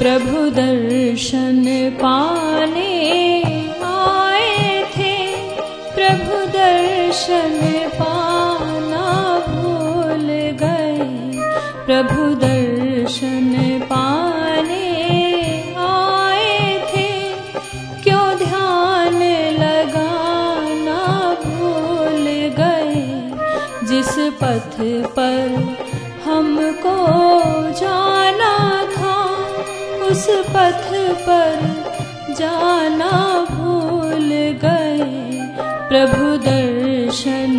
प्रभु दर्शन पाने आए थे। प्रभु दर्शन पथ पर जाना भूल गए प्रभु दर्शन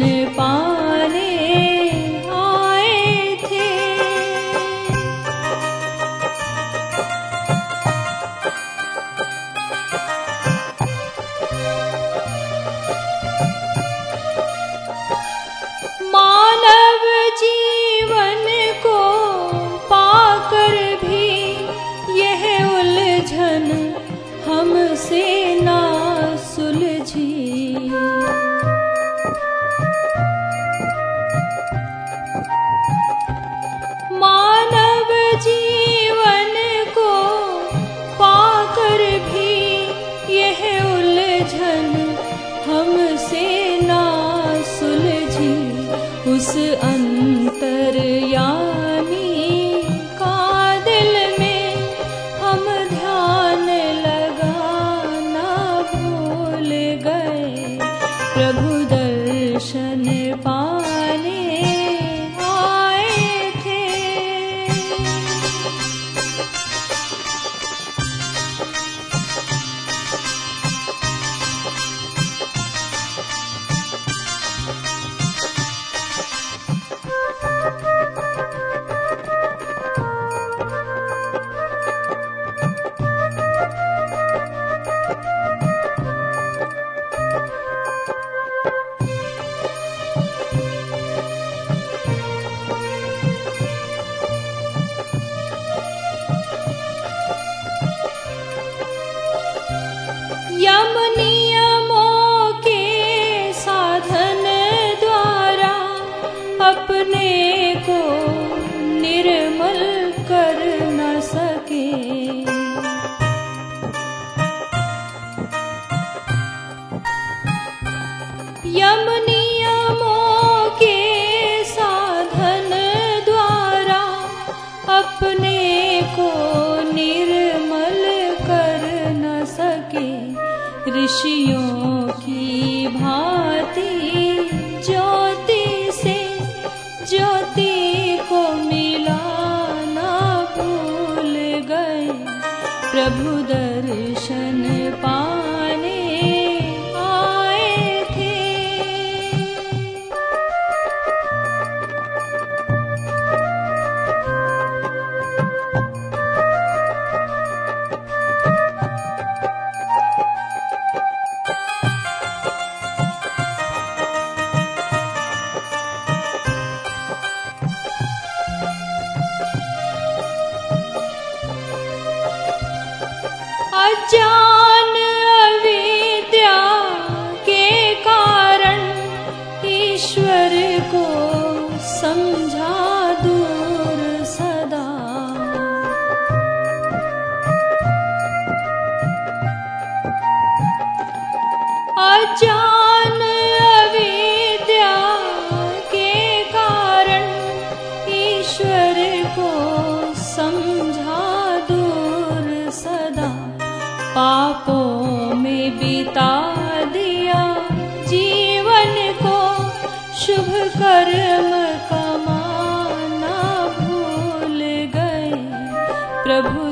是爱。यम नियमों के साधन द्वारा अपने को निर्मल कर न सके ऋषियों अविद्या के कारण ईश्वर को दूर सदा। अजान बिता दिया जीवन को शुभ कर्म कमाना भूल गए। प्रभु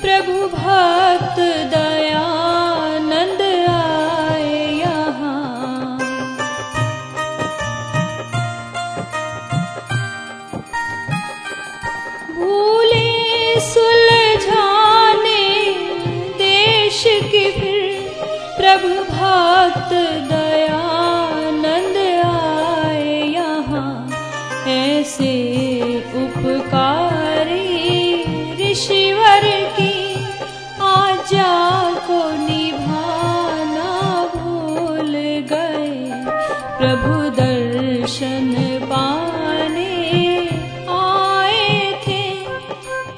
प्रभु भक्त दयानंद आए यहाँ। भूले सुलझाने देश कफ प्रभु भ प्रभु दर्शन पाने आए थे।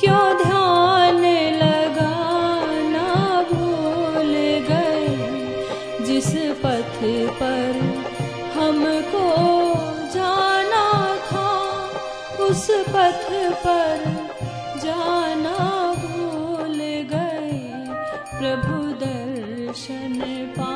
क्यों ध्यान लगाना भूल गए? जिस पथ पर हमको जाना था, उस पथ पर जाना भूल गए। प्रभु दर्शन पा